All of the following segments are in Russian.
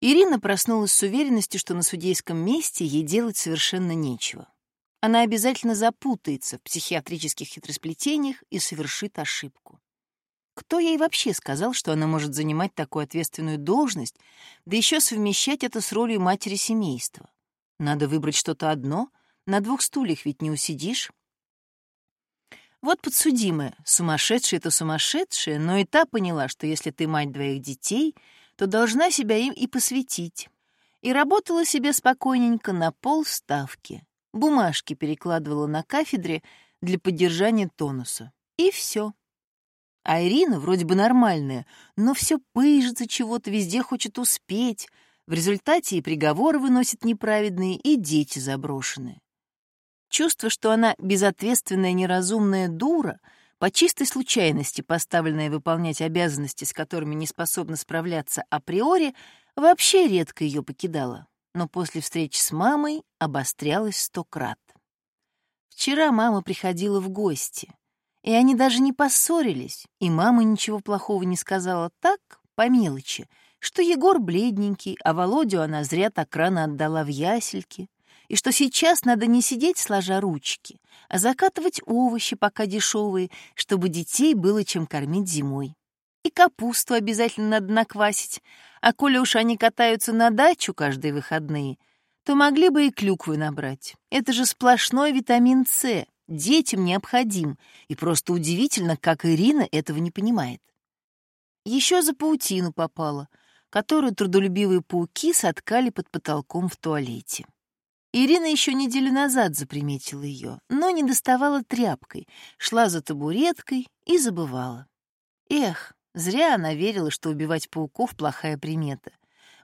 Ирина проснулась с уверенностью, что на судейском месте ей делать совершенно нечего. Она обязательно запутается в психиатрических хитросплетениях и совершит ошибку. Кто ей вообще сказал, что она может занимать такую ответственную должность, да еще совмещать это с ролью матери семейства? Надо выбрать что-то одно, на двух стульях ведь не усидишь. Вот подсудимая, сумасшедшая это сумасшедшая, но и та поняла, что если ты мать двоих детей — то должна себя им и посвятить. И работала себе спокойненько на полставки. Бумажки перекладывала на кафедре для поддержания тонуса. И все. А Ирина вроде бы нормальная, но все пыжится чего-то, везде хочет успеть. В результате и приговоры выносит неправедные, и дети заброшенные. Чувство, что она безответственная неразумная дура — по чистой случайности поставленная выполнять обязанности, с которыми не способна справляться априори, вообще редко ее покидала, но после встречи с мамой обострялась сто крат. Вчера мама приходила в гости, и они даже не поссорились, и мама ничего плохого не сказала так, по мелочи, что Егор бледненький, а Володю она зря так рано отдала в ясельки, и что сейчас надо не сидеть сложа ручки, а закатывать овощи пока дешевые, чтобы детей было чем кормить зимой. И капусту обязательно надо наквасить, а коли уж они катаются на дачу каждые выходные, то могли бы и клюквы набрать. Это же сплошной витамин С, детям необходим, и просто удивительно, как Ирина этого не понимает. Еще за паутину попала, которую трудолюбивые пауки соткали под потолком в туалете. Ирина еще неделю назад заприметила ее, но не доставала тряпкой, шла за табуреткой и забывала. Эх, зря она верила, что убивать пауков — плохая примета.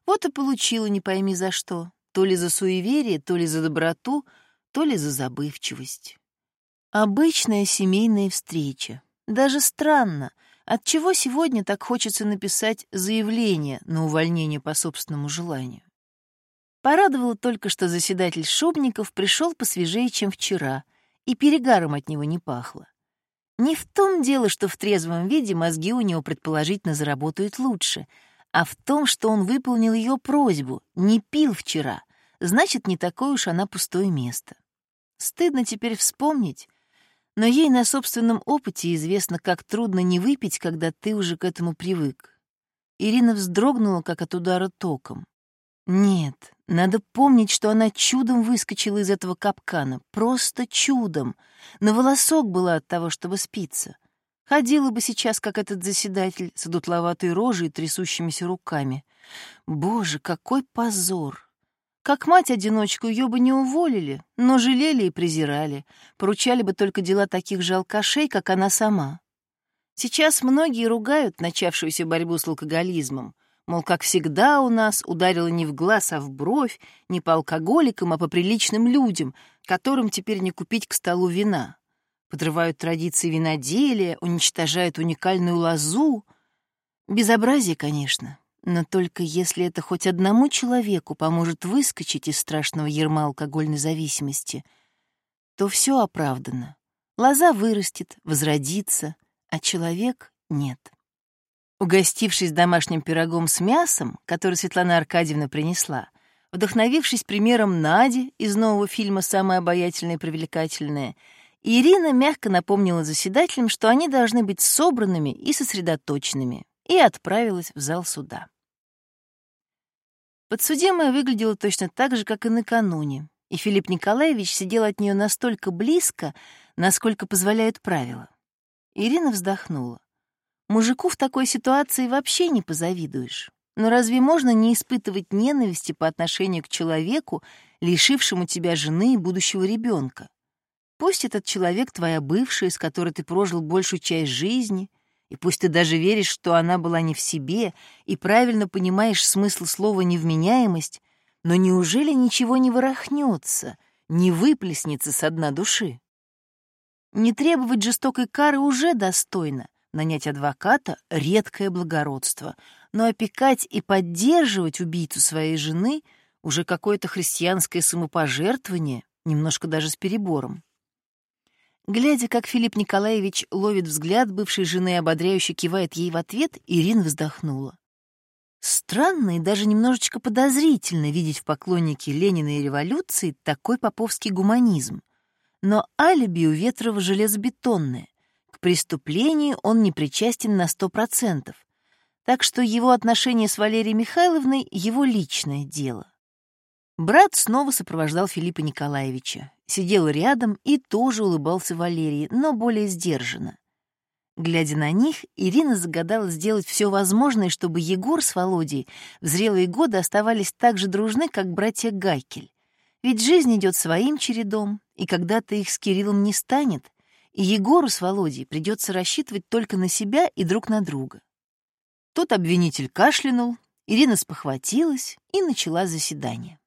Вот и получила не пойми за что, то ли за суеверие, то ли за доброту, то ли за забывчивость. Обычная семейная встреча. Даже странно, отчего сегодня так хочется написать заявление на увольнение по собственному желанию. Порадовало только, что заседатель Шубников пришел посвежее, чем вчера, и перегаром от него не пахло. Не в том дело, что в трезвом виде мозги у него предположительно заработают лучше, а в том, что он выполнил ее просьбу, не пил вчера, значит, не такое уж она пустое место. Стыдно теперь вспомнить, но ей на собственном опыте известно, как трудно не выпить, когда ты уже к этому привык. Ирина вздрогнула, как от удара током. Нет, надо помнить, что она чудом выскочила из этого капкана, просто чудом. На волосок была от того, чтобы спиться. Ходила бы сейчас, как этот заседатель, с одутловатой рожей и трясущимися руками. Боже, какой позор! Как мать-одиночку ее бы не уволили, но жалели и презирали, поручали бы только дела таких же алкашей, как она сама. Сейчас многие ругают начавшуюся борьбу с алкоголизмом, Мол, как всегда у нас ударило не в глаз, а в бровь, не по алкоголикам, а по приличным людям, которым теперь не купить к столу вина. Подрывают традиции виноделия, уничтожают уникальную лозу. Безобразие, конечно, но только если это хоть одному человеку поможет выскочить из страшного ерма алкогольной зависимости, то все оправдано. Лоза вырастет, возродится, а человек — нет. Угостившись домашним пирогом с мясом, который Светлана Аркадьевна принесла, вдохновившись примером Нади из нового фильма «Самая обаятельная и привлекательная», Ирина мягко напомнила заседателям, что они должны быть собранными и сосредоточенными, и отправилась в зал суда. Подсудимая выглядела точно так же, как и накануне, и Филипп Николаевич сидел от нее настолько близко, насколько позволяют правила. Ирина вздохнула. Мужику в такой ситуации вообще не позавидуешь. Но разве можно не испытывать ненависти по отношению к человеку, лишившему тебя жены и будущего ребенка? Пусть этот человек твоя бывшая, с которой ты прожил большую часть жизни, и пусть ты даже веришь, что она была не в себе, и правильно понимаешь смысл слова «невменяемость», но неужели ничего не ворохнется, не выплеснется со дна души? Не требовать жестокой кары уже достойно, Нанять адвоката — редкое благородство, но опекать и поддерживать убийцу своей жены — уже какое-то христианское самопожертвование, немножко даже с перебором. Глядя, как Филипп Николаевич ловит взгляд бывшей жены и ободряюще кивает ей в ответ, Ирина вздохнула. Странно и даже немножечко подозрительно видеть в поклоннике Ленина и революции такой поповский гуманизм. Но алиби у Ветрова железобетонное. К преступлению он не причастен на сто процентов. Так что его отношения с Валерией Михайловной — его личное дело. Брат снова сопровождал Филиппа Николаевича, сидел рядом и тоже улыбался Валерии, но более сдержанно. Глядя на них, Ирина загадала сделать все возможное, чтобы Егор с Володей в зрелые годы оставались так же дружны, как братья Гайкель. Ведь жизнь идет своим чередом, и когда-то их с Кириллом не станет, и Егору с Володей придется рассчитывать только на себя и друг на друга. Тот обвинитель кашлянул, Ирина спохватилась и начала заседание.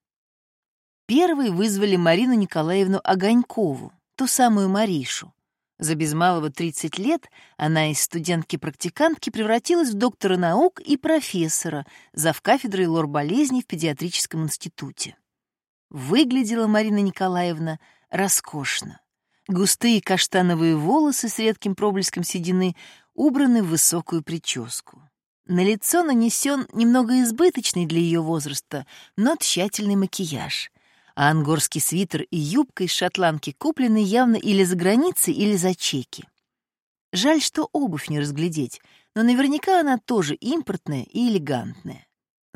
Первой вызвали Марину Николаевну Огонькову, ту самую Маришу. За без малого 30 лет она из студентки-практикантки превратилась в доктора наук и профессора, завкафедрой лор-болезней в педиатрическом институте. Выглядела Марина Николаевна роскошно. Густые каштановые волосы с редким проблеском седины убраны в высокую прическу. На лицо нанесен немного избыточный для ее возраста, но тщательный макияж а ангорский свитер и юбка из шотландки куплены явно или за границей, или за чеки. Жаль, что обувь не разглядеть, но наверняка она тоже импортная и элегантная.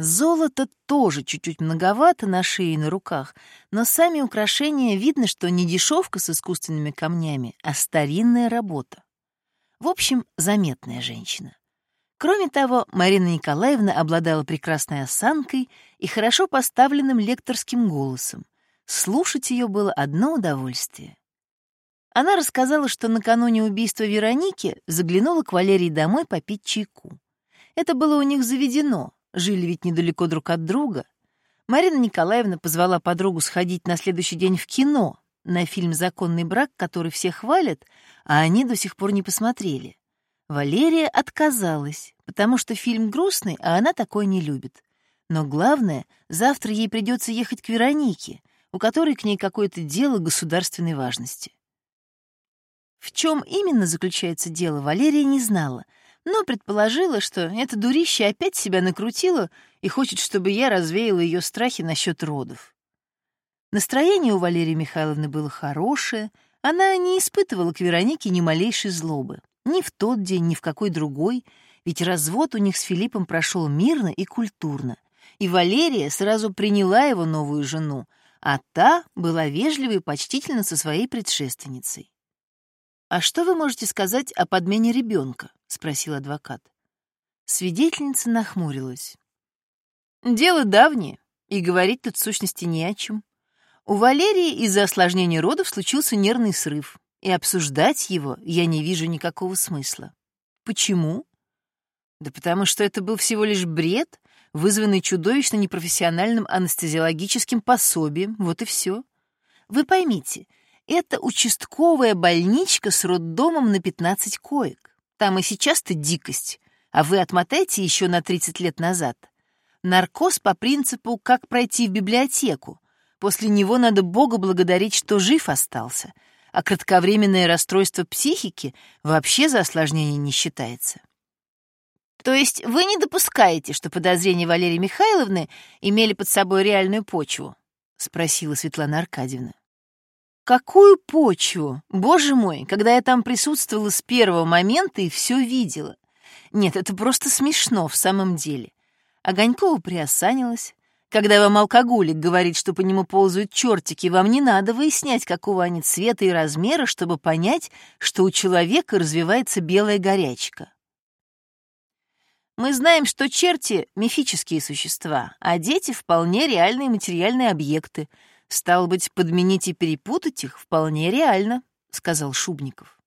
Золото тоже чуть-чуть многовато на шее и на руках, но сами украшения видно, что не дешевка с искусственными камнями, а старинная работа. В общем, заметная женщина. Кроме того, Марина Николаевна обладала прекрасной осанкой и хорошо поставленным лекторским голосом. Слушать ее было одно удовольствие. Она рассказала, что накануне убийства Вероники заглянула к Валерии домой попить чайку. Это было у них заведено, жили ведь недалеко друг от друга. Марина Николаевна позвала подругу сходить на следующий день в кино, на фильм «Законный брак», который все хвалят, а они до сих пор не посмотрели. Валерия отказалась, потому что фильм грустный, а она такой не любит. Но главное, завтра ей придется ехать к Веронике, у которой к ней какое-то дело государственной важности. В чем именно заключается дело, Валерия не знала, но предположила, что эта дурище опять себя накрутила и хочет, чтобы я развеяла ее страхи насчет родов. Настроение у Валерии Михайловны было хорошее, она не испытывала к Веронике ни малейшей злобы. Ни в тот день, ни в какой другой, ведь развод у них с Филиппом прошел мирно и культурно, и Валерия сразу приняла его новую жену, а та была вежлива и почтительна со своей предшественницей. «А что вы можете сказать о подмене ребенка?» — спросил адвокат. Свидетельница нахмурилась. «Дело давнее, и говорить тут в сущности не о чем. У Валерии из-за осложнения родов случился нервный срыв, и обсуждать его я не вижу никакого смысла. Почему? Да потому что это был всего лишь бред, вызванный чудовищно непрофессиональным анестезиологическим пособием, вот и все. Вы поймите, это участковая больничка с роддомом на 15 коек. Там и сейчас-то дикость, а вы отмотайте еще на 30 лет назад. Наркоз по принципу «как пройти в библиотеку». После него надо Бога благодарить, что жив остался, а кратковременное расстройство психики вообще за осложнение не считается. То есть вы не допускаете, что подозрения Валерии Михайловны имели под собой реальную почву? спросила Светлана Аркадьевна. Какую почву? Боже мой, когда я там присутствовала с первого момента и все видела. Нет, это просто смешно в самом деле. Огонькова приосанилась. Когда вам алкоголик говорит, что по нему ползают чертики, вам не надо выяснять, какого они цвета и размера, чтобы понять, что у человека развивается белая горячка. Мы знаем, что черти — мифические существа, а дети — вполне реальные материальные объекты. Стало быть, подменить и перепутать их вполне реально, — сказал Шубников.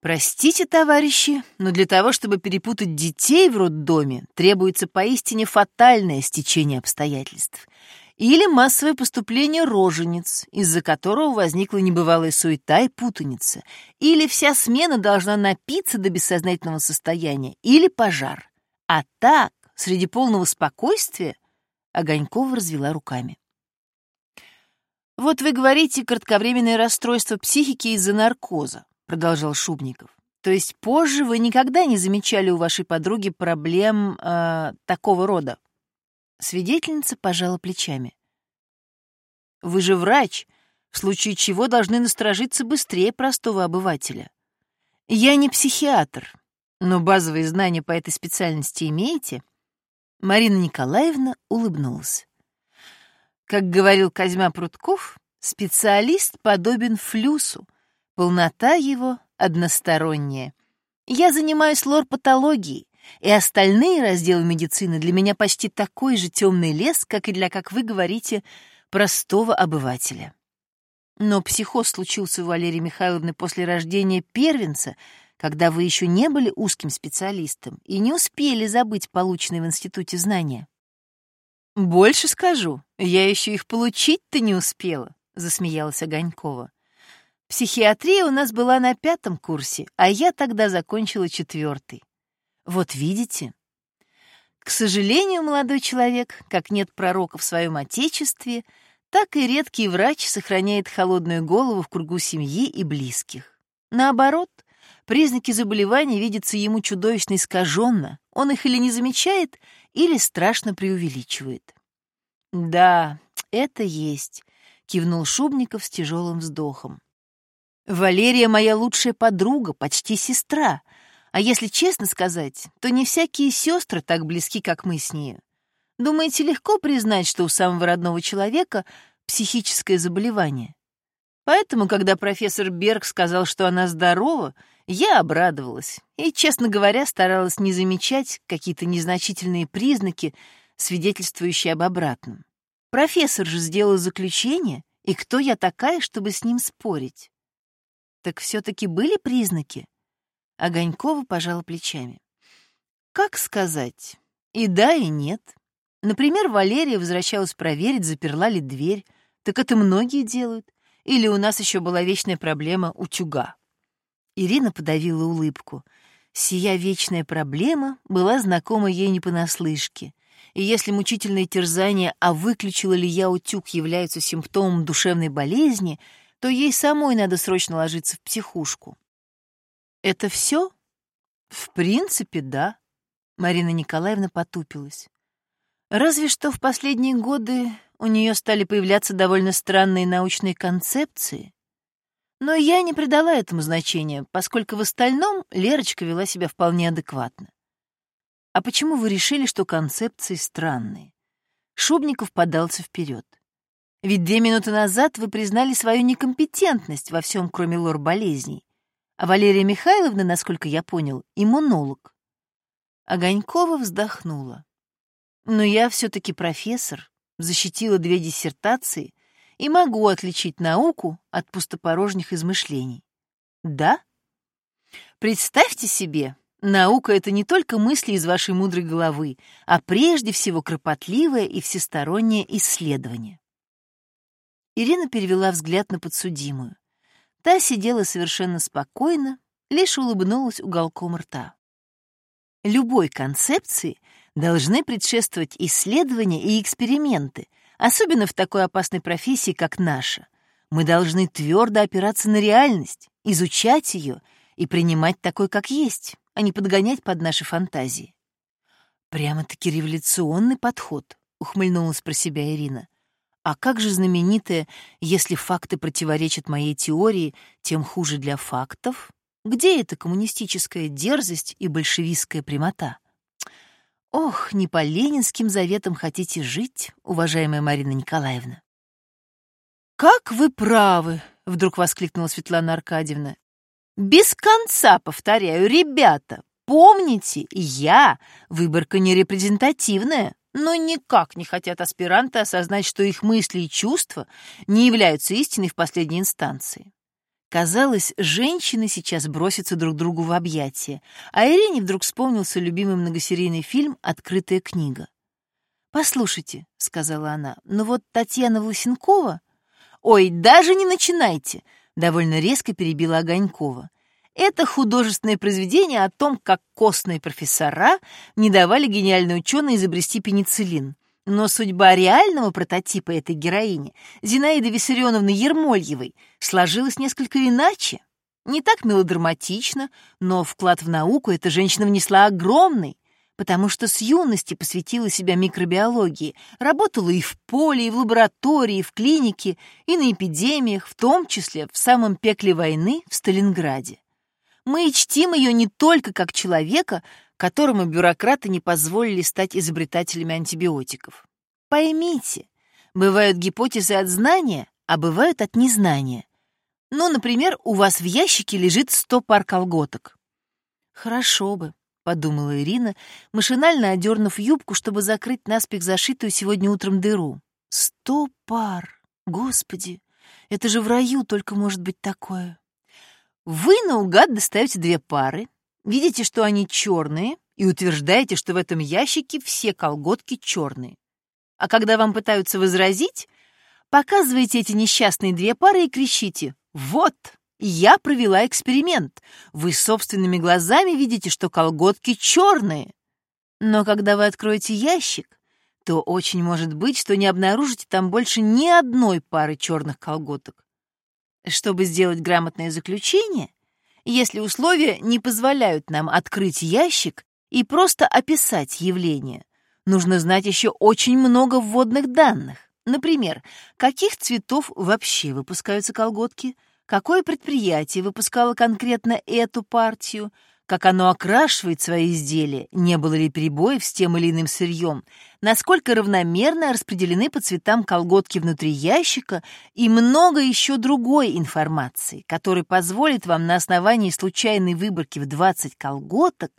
Простите, товарищи, но для того, чтобы перепутать детей в роддоме, требуется поистине фатальное стечение обстоятельств или массовое поступление рожениц, из-за которого возникла небывалая суета и путаница, или вся смена должна напиться до бессознательного состояния, или пожар. А так, среди полного спокойствия, Огонькова развела руками. «Вот вы говорите кратковременное расстройство психики из-за наркоза», — продолжал Шубников. То есть позже вы никогда не замечали у вашей подруги проблем э, такого рода? Свидетельница пожала плечами. Вы же врач, в случае чего должны насторожиться быстрее простого обывателя. Я не психиатр, но базовые знания по этой специальности имеете? Марина Николаевна улыбнулась. Как говорил Козьма Прутков, специалист подобен флюсу, полнота его односторонняя. Я занимаюсь лор-патологией, и остальные разделы медицины для меня почти такой же темный лес, как и для, как вы говорите, простого обывателя. Но психоз случился у Валерии Михайловны после рождения первенца, когда вы еще не были узким специалистом и не успели забыть полученные в институте знания. «Больше скажу, я еще их получить-то не успела», — засмеялась Огонькова. «Психиатрия у нас была на пятом курсе, а я тогда закончила четвертый. Вот видите?» К сожалению, молодой человек, как нет пророка в своем отечестве, так и редкий врач сохраняет холодную голову в кругу семьи и близких. Наоборот, признаки заболевания видятся ему чудовищно искаженно, он их или не замечает, или страшно преувеличивает. «Да, это есть», — кивнул Шубников с тяжелым вздохом. «Валерия моя лучшая подруга, почти сестра, а если честно сказать, то не всякие сестры так близки, как мы с нею. Думаете, легко признать, что у самого родного человека психическое заболевание? Поэтому, когда профессор Берг сказал, что она здорова, я обрадовалась и, честно говоря, старалась не замечать какие-то незначительные признаки, свидетельствующие об обратном. Профессор же сделал заключение, и кто я такая, чтобы с ним спорить? Так все-таки были признаки? Огонькова пожала плечами. Как сказать? И да, и нет. Например, Валерия возвращалась проверить, заперла ли дверь. Так это многие делают. Или у нас еще была вечная проблема утюга. Ирина подавила улыбку. Сия вечная проблема была знакома ей не понаслышке. И если мучительные терзания, а выключила ли я утюг, являются симптомом душевной болезни, то ей самой надо срочно ложиться в психушку. Это все? В принципе, да. Марина Николаевна потупилась. Разве что в последние годы у нее стали появляться довольно странные научные концепции. Но я не придала этому значения, поскольку в остальном Лерочка вела себя вполне адекватно. А почему вы решили, что концепции странные? Шубников подался вперед. Ведь две минуты назад вы признали свою некомпетентность во всем, кроме лор болезней. А Валерия Михайловна, насколько я понял, иммунолог. Огонькова вздохнула. Но я все-таки профессор, защитила две диссертации и могу отличить науку от пустопорожних измышлений. Да? Представьте себе, наука — это не только мысли из вашей мудрой головы, а прежде всего кропотливое и всестороннее исследование. Ирина перевела взгляд на подсудимую. Та сидела совершенно спокойно, лишь улыбнулась уголком рта. Любой концепции должны предшествовать исследования и эксперименты, особенно в такой опасной профессии, как наша. Мы должны твердо опираться на реальность, изучать ее и принимать такой, как есть, а не подгонять под наши фантазии. Прямо-таки революционный подход, ухмыльнулась про себя Ирина. А как же знаменитое «если факты противоречат моей теории, тем хуже для фактов»? Где эта коммунистическая дерзость и большевистская прямота? Ох, не по ленинским заветам хотите жить, уважаемая Марина Николаевна. Как вы правы, вдруг воскликнула Светлана Аркадьевна. Без конца повторяю, ребята, помните, я выборка не репрезентативная, но никак не хотят аспиранты осознать, что их мысли и чувства не являются истиной в последней инстанции. Казалось, женщины сейчас бросятся друг другу в объятия, а Ирине вдруг вспомнился любимый многосерийный фильм «Открытая книга». «Послушайте», — сказала она, — «но вот Татьяна Власенкова...» «Ой, даже не начинайте!» — довольно резко перебила Огонькова. «Это художественное произведение о том, как костные профессора не давали гениальной ученой изобрести пенициллин. Но судьба реального прототипа этой героини, Зинаиды Виссарионовны Ермольевой, сложилась несколько иначе. Не так мелодраматично, но вклад в науку эта женщина внесла огромный, потому что с юности посвятила себя микробиологии, работала и в поле, и в лаборатории, и в клинике, и на эпидемиях, в том числе в самом пекле войны в Сталинграде. Мы чтим ее не только как человека, которому бюрократы не позволили стать изобретателями антибиотиков. Поймите, бывают гипотезы от знания, а бывают от незнания. Ну, например, у вас в ящике лежит сто пар колготок. Хорошо бы, подумала Ирина, машинально одернув юбку, чтобы закрыть наспех зашитую сегодня утром дыру. Сто пар! Господи, это же в раю только может быть такое. Вы наугад достаете две пары, видите, что они черные, и утверждаете, что в этом ящике все колготки черные. А когда вам пытаются возразить, показываете эти несчастные две пары и кричите «Вот, я провела эксперимент. Вы собственными глазами видите, что колготки черные. Но когда вы откроете ящик, то очень может быть, что не обнаружите там больше ни одной пары черных колготок. Чтобы сделать грамотное заключение, если условия не позволяют нам открыть ящик и просто описать явление, нужно знать еще очень много вводных данных. Например, каких цветов вообще выпускаются колготки – какое предприятие выпускало конкретно эту партию, как оно окрашивает свои изделия, не было ли перебоев с тем или иным сырьем, насколько равномерно распределены по цветам колготки внутри ящика и много еще другой информации, которая позволит вам на основании случайной выборки в 20 колготок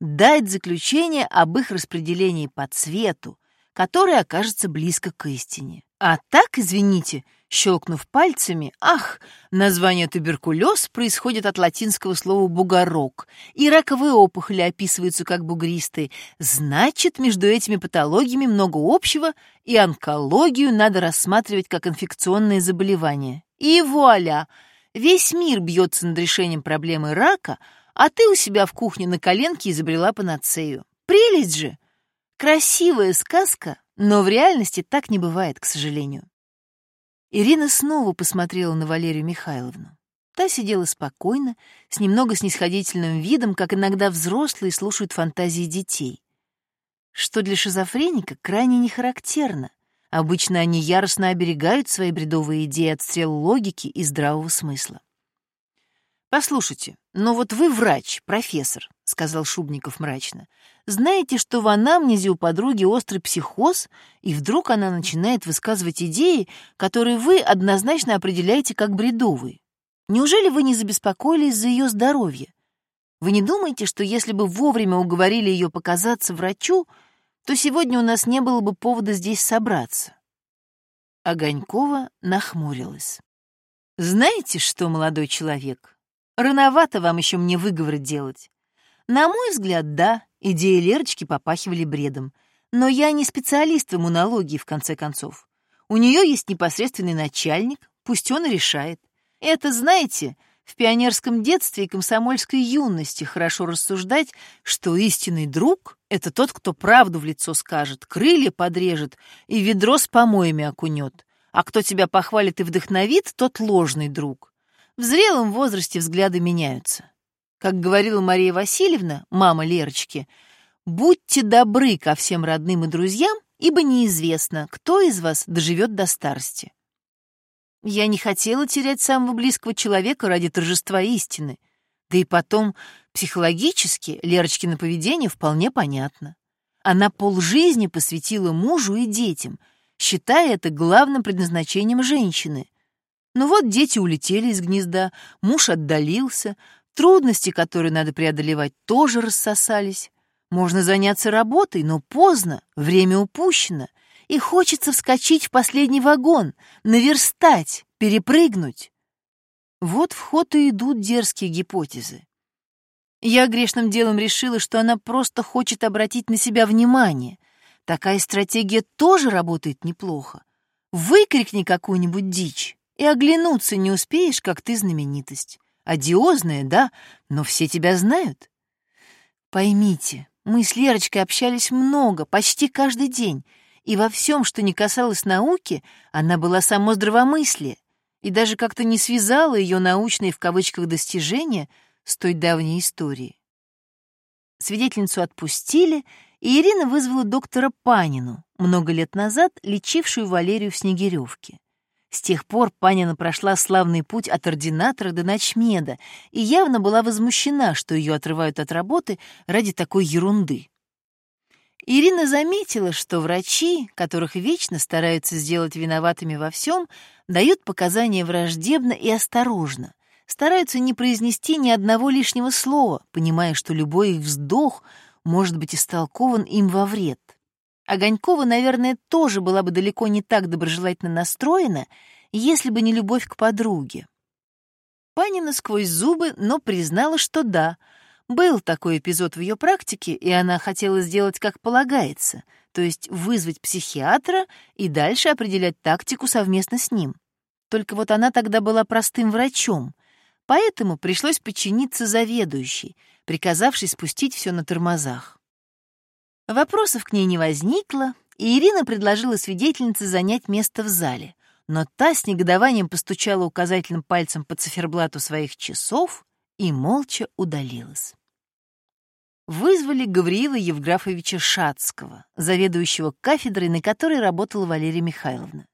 дать заключение об их распределении по цвету, которое окажется близко к истине. А так, извините, Щелкнув пальцами, ах, название туберкулез происходит от латинского слова «бугорок», и раковые опухоли описываются как бугристые, значит, между этими патологиями много общего, и онкологию надо рассматривать как инфекционное заболевание. И вуаля! Весь мир бьется над решением проблемы рака, а ты у себя в кухне на коленке изобрела панацею. Прелесть же! Красивая сказка, но в реальности так не бывает, к сожалению. Ирина снова посмотрела на Валерию Михайловну. Та сидела спокойно, с немного снисходительным видом, как иногда взрослые слушают фантазии детей. Что для шизофреника крайне не характерно. Обычно они яростно оберегают свои бредовые идеи от стрел логики и здравого смысла. «Послушайте, но вот вы врач, профессор», — сказал Шубников мрачно. «Знаете, что в анамнезе у подруги острый психоз, и вдруг она начинает высказывать идеи, которые вы однозначно определяете как бредовые. Неужели вы не забеспокоились за ее здоровье? Вы не думаете, что если бы вовремя уговорили ее показаться врачу, то сегодня у нас не было бы повода здесь собраться?» Огонькова нахмурилась. «Знаете что, молодой человек?» Рановато вам еще мне выговоры делать. На мой взгляд, да, идеи Лерочки попахивали бредом. Но я не специалист в иммунологии, в конце концов. У нее есть непосредственный начальник, пусть он и решает. Это, знаете, в пионерском детстве и комсомольской юности хорошо рассуждать, что истинный друг — это тот, кто правду в лицо скажет, крылья подрежет и ведро с помоями окунет. А кто тебя похвалит и вдохновит, тот ложный друг. В зрелом возрасте взгляды меняются. Как говорила Мария Васильевна, мама Лерочки, «Будьте добры ко всем родным и друзьям, ибо неизвестно, кто из вас доживет до старости». Я не хотела терять самого близкого человека ради торжества истины. Да и потом, психологически, Лерочкино поведение вполне понятно. Она полжизни посвятила мужу и детям, считая это главным предназначением женщины. Ну вот дети улетели из гнезда, муж отдалился, трудности, которые надо преодолевать, тоже рассосались. Можно заняться работой, но поздно, время упущено, и хочется вскочить в последний вагон, наверстать, перепрыгнуть. Вот в ход и идут дерзкие гипотезы. Я грешным делом решила, что она просто хочет обратить на себя внимание. Такая стратегия тоже работает неплохо. Выкрикни какую-нибудь дичь, и оглянуться не успеешь, как ты знаменитость. Одиозная, да, но все тебя знают. Поймите, мы с Лерочкой общались много, почти каждый день, и во всем, что не касалось науки, она была само здравомыслие. и даже как-то не связала ее научные в кавычках достижения с той давней историей. Свидетельницу отпустили, и Ирина вызвала доктора Панину, много лет назад лечившую Валерию в Снегиревке. С тех пор Панина прошла славный путь от ординатора до ночмеда и явно была возмущена, что ее отрывают от работы ради такой ерунды. Ирина заметила, что врачи, которых вечно стараются сделать виноватыми во всем, дают показания враждебно и осторожно, стараются не произнести ни одного лишнего слова, понимая, что любой их вздох может быть истолкован им во вред. Огонькова, наверное, тоже была бы далеко не так доброжелательно настроена, если бы не любовь к подруге. Панина сквозь зубы, но признала, что да, был такой эпизод в ее практике, и она хотела сделать как полагается, то есть вызвать психиатра и дальше определять тактику совместно с ним. Только вот она тогда была простым врачом, поэтому пришлось подчиниться заведующей, приказавшей спустить все на тормозах. Вопросов к ней не возникло, и Ирина предложила свидетельнице занять место в зале, но та с негодованием постучала указательным пальцем по циферблату своих часов и молча удалилась. Вызвали Гавриила Евграфовича Шацкого, заведующего кафедрой, на которой работала Валерия Михайловна.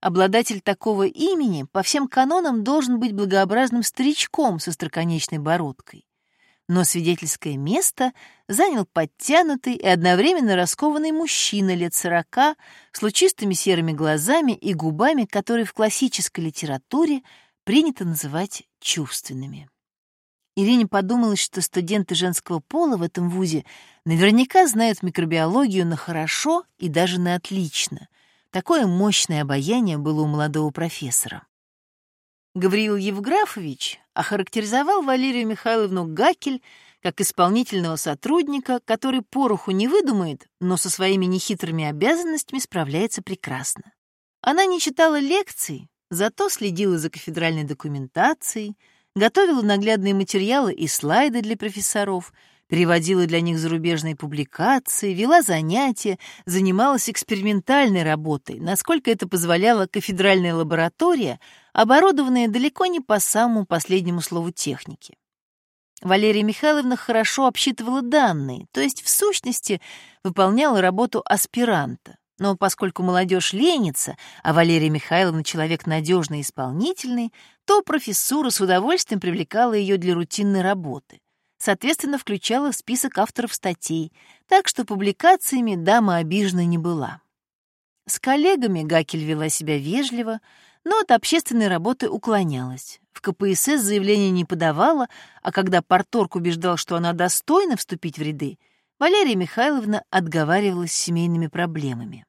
Обладатель такого имени по всем канонам должен быть благообразным старичком со строконечной бородкой но свидетельское место занял подтянутый и одновременно раскованный мужчина лет сорока с лучистыми серыми глазами и губами, которые в классической литературе принято называть чувственными. Ирине подумалось, что студенты женского пола в этом вузе наверняка знают микробиологию на хорошо и даже на отлично. Такое мощное обаяние было у молодого профессора. Гавриил Евграфович охарактеризовал Валерию Михайловну Гакель как исполнительного сотрудника, который пороху не выдумает, но со своими нехитрыми обязанностями справляется прекрасно. Она не читала лекций, зато следила за кафедральной документацией, готовила наглядные материалы и слайды для профессоров — переводила для них зарубежные публикации, вела занятия, занималась экспериментальной работой, насколько это позволяла кафедральная лаборатория, оборудованная далеко не по самому последнему слову техники. Валерия Михайловна хорошо обсчитывала данные, то есть, в сущности, выполняла работу аспиранта. Но поскольку молодежь ленится, а Валерия Михайловна человек надежный и исполнительный, то профессура с удовольствием привлекала ее для рутинной работы соответственно, включала в список авторов статей, так что публикациями дама обижена не была. С коллегами Гакель вела себя вежливо, но от общественной работы уклонялась. В КПСС заявление не подавала, а когда порторг убеждал, что она достойна вступить в ряды, Валерия Михайловна отговаривалась семейными проблемами.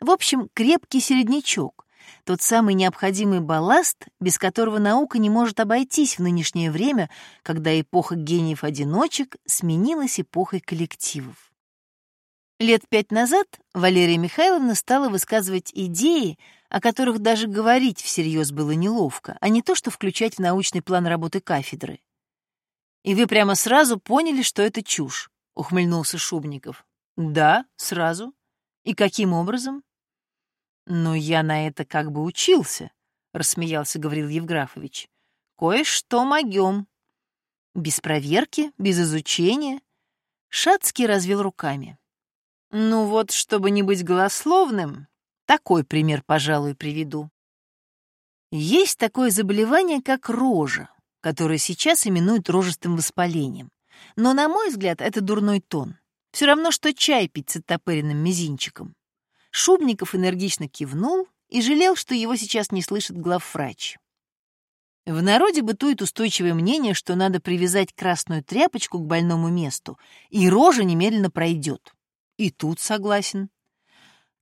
В общем, крепкий середнячок, тот самый необходимый балласт, без которого наука не может обойтись в нынешнее время, когда эпоха гениев-одиночек сменилась эпохой коллективов. Лет пять назад Валерия Михайловна стала высказывать идеи, о которых даже говорить всерьез было неловко, а не то, что включать в научный план работы кафедры. «И вы прямо сразу поняли, что это чушь», — ухмыльнулся Шубников. «Да, сразу. И каким образом?» «Ну, я на это как бы учился», — рассмеялся Гаврил Евграфович. «Кое-что могем». «Без проверки, без изучения?» Шацкий развел руками. «Ну вот, чтобы не быть голословным, такой пример, пожалуй, приведу. Есть такое заболевание, как рожа, которое сейчас именуют рожистым воспалением. Но, на мой взгляд, это дурной тон. Все равно, что чай пить с оттопыренным мизинчиком. Шубников энергично кивнул и жалел, что его сейчас не слышит главврач. В народе бытует устойчивое мнение, что надо привязать красную тряпочку к больному месту, и рожа немедленно пройдет. И тут согласен.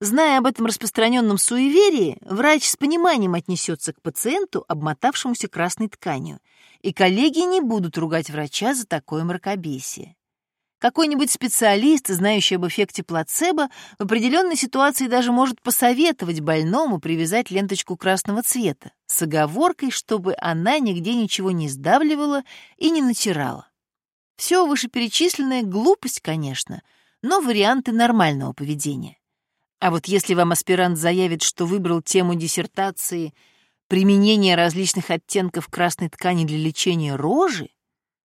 Зная об этом распространенном суеверии, врач с пониманием отнесется к пациенту, обмотавшемуся красной тканью, и коллеги не будут ругать врача за такое мракобесие. Какой-нибудь специалист, знающий об эффекте плацебо, в определенной ситуации даже может посоветовать больному привязать ленточку красного цвета с оговоркой, чтобы она нигде ничего не сдавливала и не натирала. Все вышеперечисленное — глупость, конечно, но варианты нормального поведения. А вот если вам аспирант заявит, что выбрал тему диссертации применение различных оттенков красной ткани для лечения рожи,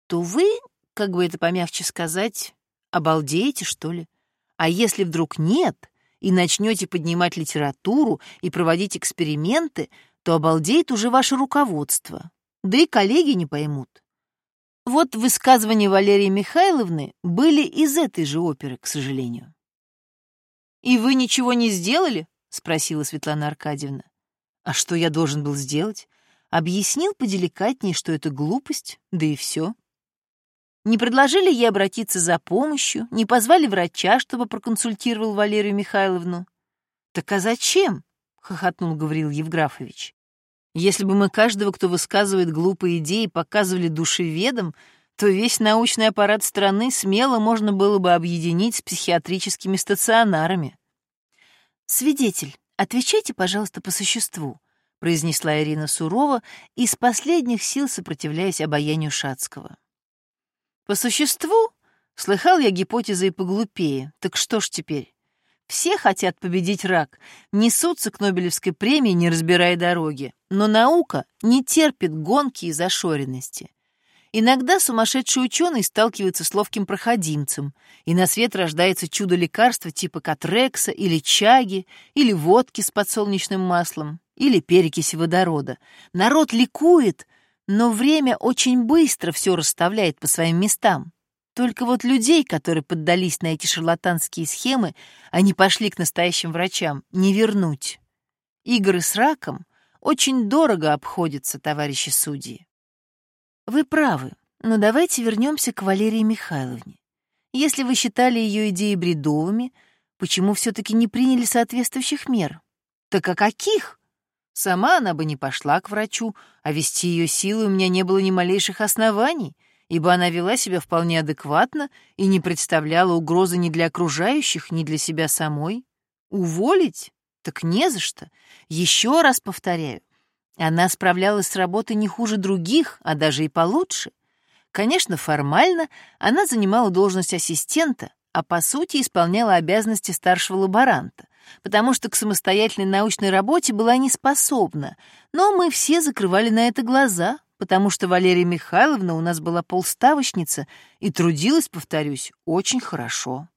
то вы, как бы это помягче сказать, обалдеете, что ли? А если вдруг нет, и начнете поднимать литературу и проводить эксперименты, то обалдеет уже ваше руководство. Да и коллеги не поймут. Вот высказывания Валерии Михайловны были из этой же оперы, к сожалению. «И вы ничего не сделали?» — спросила Светлана Аркадьевна. «А что я должен был сделать?» Объяснил поделикатнее, что это глупость, да и все. Не предложили ей обратиться за помощью, не позвали врача, чтобы проконсультировал Валерию Михайловну. «Так а зачем?» — хохотнул Гавриил Евграфович. «Если бы мы каждого, кто высказывает глупые идеи, показывали душеведом, то весь научный аппарат страны смело можно было бы объединить с психиатрическими стационарами». «Свидетель, отвечайте, пожалуйста, по существу», — произнесла Ирина сурово, из последних сил сопротивляясь обаянию Шацкого. «По существу, слыхал я гипотезы и поглупее, так что ж теперь? Все хотят победить рак, несутся к Нобелевской премии, не разбирая дороги, но наука не терпит гонки и зашоренности. Иногда сумасшедший ученый сталкивается с ловким проходимцем, и на свет рождается чудо лекарства типа катрекса или чаги, или водки с подсолнечным маслом, или перекиси водорода. Народ ликует, но время очень быстро все расставляет по своим местам. Только вот людей, которые поддались на эти шарлатанские схемы, не пошли к настоящим врачам, не вернуть. Игры с раком очень дорого обходятся, товарищи судьи. Вы правы, но давайте вернемся к Валерии Михайловне. Если вы считали ее идеи бредовыми, почему все-таки не приняли соответствующих мер? Так о каких? Сама она бы не пошла к врачу, а вести ее силы у меня не было ни малейших оснований, ибо она вела себя вполне адекватно и не представляла угрозы ни для окружающих, ни для себя самой. Уволить? Так не за что. Еще раз повторяю, она справлялась с работой не хуже других, а даже и получше. Конечно, формально она занимала должность ассистента, а по сути исполняла обязанности старшего лаборанта, потому что к самостоятельной научной работе была не способна, но мы все закрывали на это глаза, потому что Валерия Михайловна у нас была полставочница и трудилась, повторюсь, очень хорошо.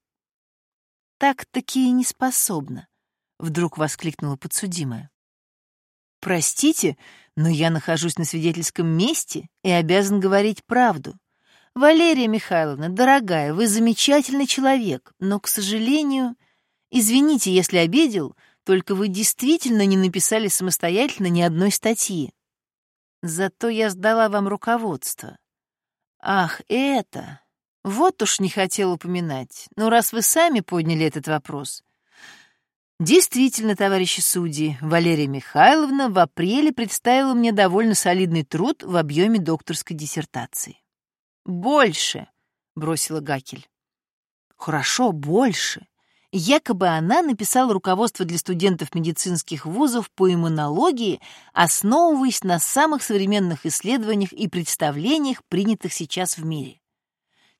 «Так-таки и не способна», — вдруг воскликнула подсудимая. «Простите, но я нахожусь на свидетельском месте и обязан говорить правду. Валерия Михайловна, дорогая, вы замечательный человек, но, к сожалению, извините, если обидел, только вы действительно не написали самостоятельно ни одной статьи. Зато я сдала вам руководство. Ах, это... Вот уж не хотел упоминать. Но раз вы сами подняли этот вопрос, Действительно, товарищи судьи, Валерия Михайловна в апреле представила мне довольно солидный труд в объеме докторской диссертации. «Больше», — бросила Гакель. «Хорошо, больше. Якобы она написала руководство для студентов медицинских вузов по иммунологии, основываясь на самых современных исследованиях и представлениях, принятых сейчас в мире.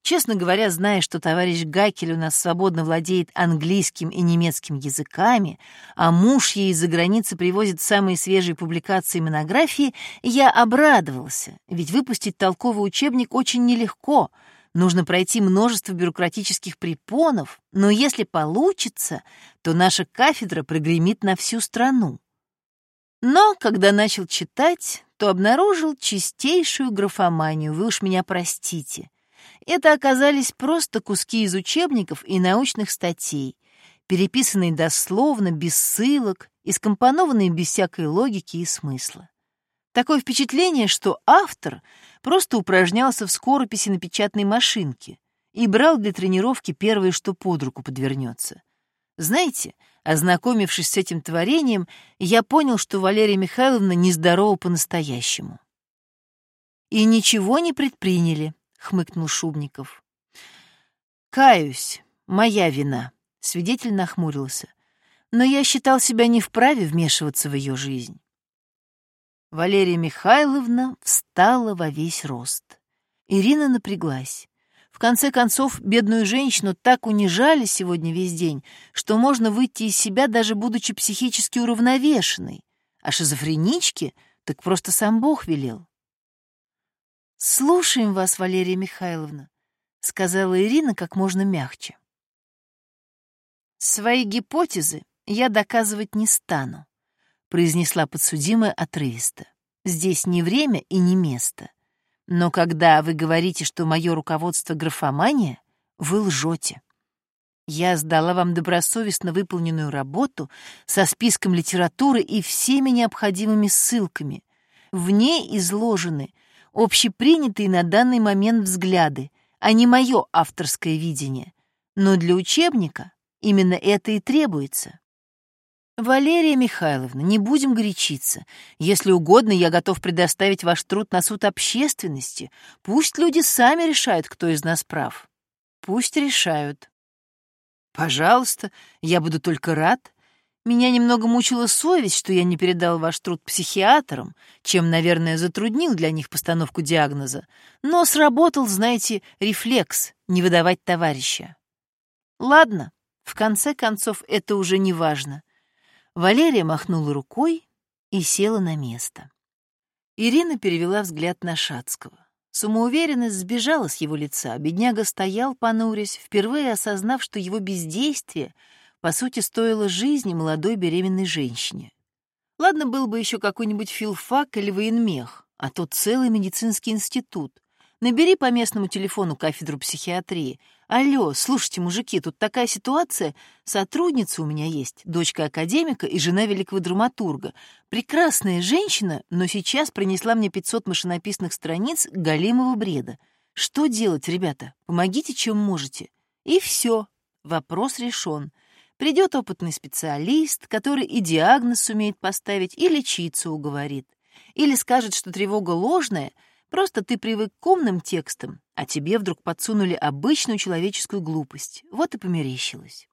Честно говоря, зная, что товарищ Гакель у нас свободно владеет английским и немецким языками, а муж ей из-за границы привозит самые свежие публикации и монографии, я обрадовался, ведь выпустить толковый учебник очень нелегко, нужно пройти множество бюрократических препонов, но если получится, то наша кафедра прогремит на всю страну. Но, когда начал читать, то обнаружил чистейшую графоманию, вы уж меня простите. Это оказались просто куски из учебников и научных статей, переписанные дословно, без ссылок и скомпонованные без всякой логики и смысла. Такое впечатление, что автор просто упражнялся в скорописи на печатной машинке и брал для тренировки первое, что под руку подвернется. Знаете, ознакомившись с этим творением, я понял, что Валерия Михайловна нездорова по-настоящему. И ничего не предприняли, хмыкнул Шубников. Каюсь, моя вина, свидетель нахмурился. Но я считал себя не вправе вмешиваться в ее жизнь. Валерия Михайловна встала во весь рост. Ирина напряглась. В конце концов, бедную женщину так унижали сегодня весь день, что можно выйти из себя, даже будучи психически уравновешенной. а шизофреничке так просто сам Бог велел. «Слушаем вас, Валерия Михайловна», — сказала Ирина как можно мягче. «Свои гипотезы я доказывать не стану», — произнесла подсудимая отрывисто. «Здесь не время и не место. Но когда вы говорите, что мое руководство графомания, вы лжете. Я сдала вам добросовестно выполненную работу со списком литературы и всеми необходимыми ссылками. В ней изложены общепринятые на данный момент взгляды, а не мое авторское видение. Но для учебника именно это и требуется. Валерия Михайловна, не будем горячиться. Если угодно, я готов предоставить ваш труд на суд общественности. Пусть люди сами решают, кто из нас прав. Пусть решают. Пожалуйста, я буду только рад. Меня немного мучила совесть, что я не передал ваш труд психиатрам, чем, наверное, затруднил для них постановку диагноза. Но сработал, знаете, рефлекс не выдавать товарища. Ладно, в конце концов, это уже не важно. Валерия махнула рукой и села на место. Ирина перевела взгляд на Шацкого. Самоуверенность сбежала с его лица. Бедняга стоял, понурясь, впервые осознав, что его бездействие, по сути, стоило жизни молодой беременной женщине. Ладно, был бы еще какой-нибудь филфак или военмех, а то целый медицинский институт. Набери по местному телефону кафедру психиатрии. Алло, слушайте, мужики, тут такая ситуация. Сотрудница у меня есть, дочка академика и жена великого драматурга. Прекрасная женщина, но сейчас принесла мне 500 машинописных страниц галимого бреда. Что делать, ребята? Помогите, чем можете. И все, вопрос решен. Придет опытный специалист, который и диагноз сумеет поставить, и лечиться уговорит. Или скажет, что тревога ложная — Просто ты привык к умным текстам, а тебе вдруг подсунули обычную человеческую глупость. Вот и померещилось.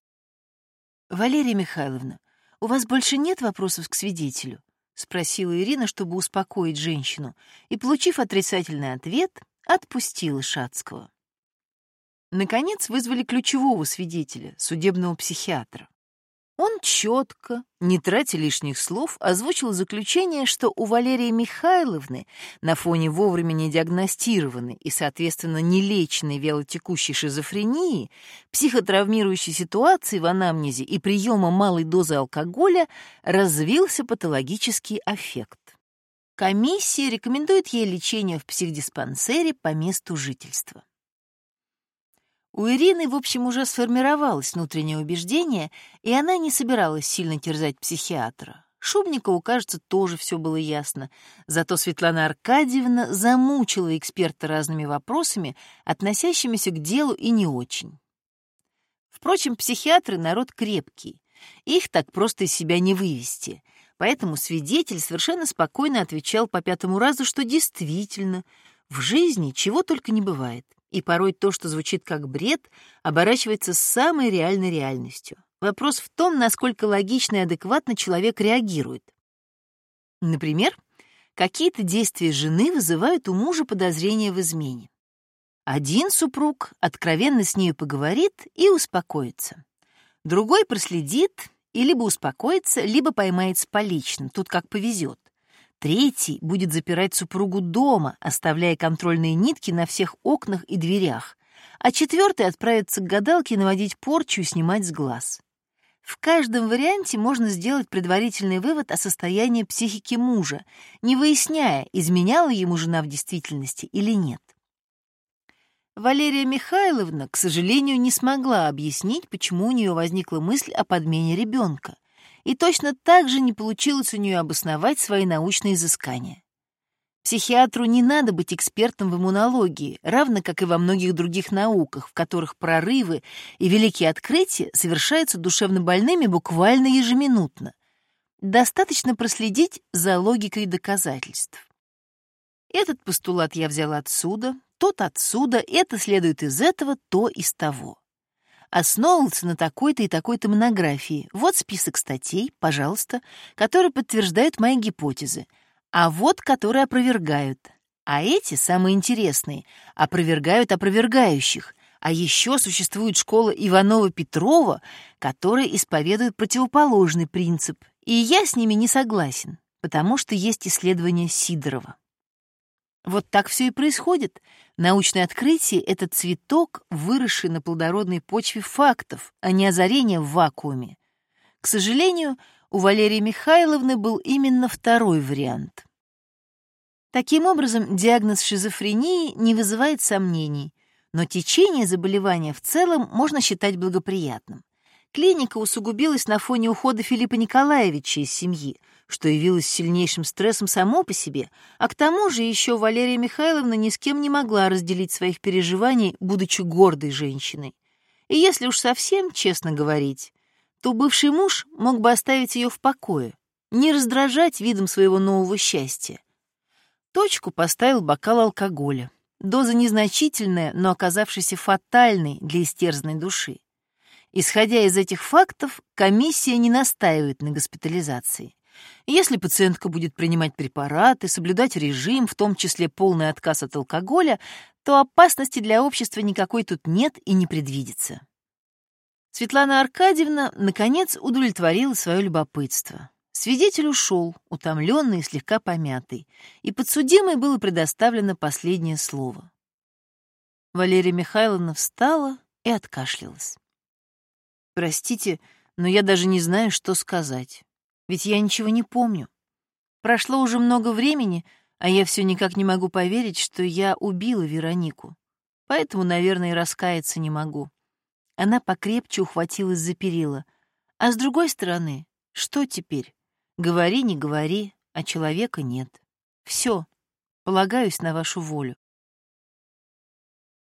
«Валерия Михайловна, у вас больше нет вопросов к свидетелю?» — спросила Ирина, чтобы успокоить женщину, и, получив отрицательный ответ, отпустила Шацкого. Наконец вызвали ключевого свидетеля, судебного психиатра. Он четко, не тратя лишних слов, озвучил заключение, что у Валерии Михайловны на фоне вовремя не диагностированной и, соответственно, нелеченной вялотекущей шизофрении, психотравмирующей ситуации в анамнезе и приема малой дозы алкоголя развился патологический аффект. Комиссия рекомендует ей лечение в психдиспансере по месту жительства. У Ирины, в общем, уже сформировалось внутреннее убеждение, и она не собиралась сильно терзать психиатра. Шубникову, кажется, тоже все было ясно. Зато Светлана Аркадьевна замучила эксперта разными вопросами, относящимися к делу и не очень. Впрочем, психиатры — народ крепкий. Их так просто из себя не вывести. Поэтому свидетель совершенно спокойно отвечал по пятому разу, что действительно в жизни чего только не бывает и порой то, что звучит как бред, оборачивается самой реальной реальностью. Вопрос в том, насколько логично и адекватно человек реагирует. Например, какие-то действия жены вызывают у мужа подозрения в измене. Один супруг откровенно с нею поговорит и успокоится. Другой проследит и либо успокоится, либо поймает с поличным, тут как повезет. Третий будет запирать супругу дома, оставляя контрольные нитки на всех окнах и дверях, а четвертый отправится к гадалке наводить порчу и снимать с глаз. В каждом варианте можно сделать предварительный вывод о состоянии психики мужа, не выясняя, изменяла ему жена в действительности или нет. Валерия Михайловна, к сожалению, не смогла объяснить, почему у нее возникла мысль о подмене ребенка и точно так же не получилось у нее обосновать свои научные изыскания. Психиатру не надо быть экспертом в иммунологии, равно как и во многих других науках, в которых прорывы и великие открытия совершаются душевнобольными буквально ежеминутно. Достаточно проследить за логикой доказательств. Этот постулат я взял отсюда, тот отсюда, это следует из этого, то из того основывался на такой-то и такой-то монографии. Вот список статей, пожалуйста, которые подтверждают мои гипотезы, а вот которые опровергают. А эти, самые интересные, опровергают опровергающих. А еще существует школа Иванова-Петрова, которая исповедует противоположный принцип, и я с ними не согласен. потому что есть исследование Сидорова. Вот так все и происходит. Научное открытие — это цветок, выросший на плодородной почве фактов, а не озарение в вакууме. К сожалению, у Валерии Михайловны был именно второй вариант. Таким образом, диагноз шизофрении не вызывает сомнений, но течение заболевания в целом можно считать благоприятным. Клиника усугубилась на фоне ухода Филиппа Николаевича из семьи, что явилось сильнейшим стрессом само по себе, а к тому же еще Валерия Михайловна ни с кем не могла разделить своих переживаний, будучи гордой женщиной. И если уж совсем честно говорить, то бывший муж мог бы оставить ее в покое, не раздражать видом своего нового счастья. Точку поставил бокал алкоголя. Доза незначительная, но оказавшаяся фатальной для истерзанной души. Исходя из этих фактов, комиссия не настаивает на госпитализации. Если пациентка будет принимать препараты, соблюдать режим, в том числе полный отказ от алкоголя, то опасности для общества никакой тут нет и не предвидится. Светлана Аркадьевна, наконец, удовлетворила свое любопытство. Свидетель ушел, утомленный и слегка помятый, и подсудимой было предоставлено последнее слово. Валерия Михайловна встала и откашлялась. «Простите, но я даже не знаю, что сказать. Ведь я ничего не помню. Прошло уже много времени, а я все никак не могу поверить, что я убила Веронику. Поэтому, наверное, и раскаяться не могу. Она покрепче ухватилась за перила. А с другой стороны, что теперь? Говори, не говори, а человека нет. Все, полагаюсь на вашу волю.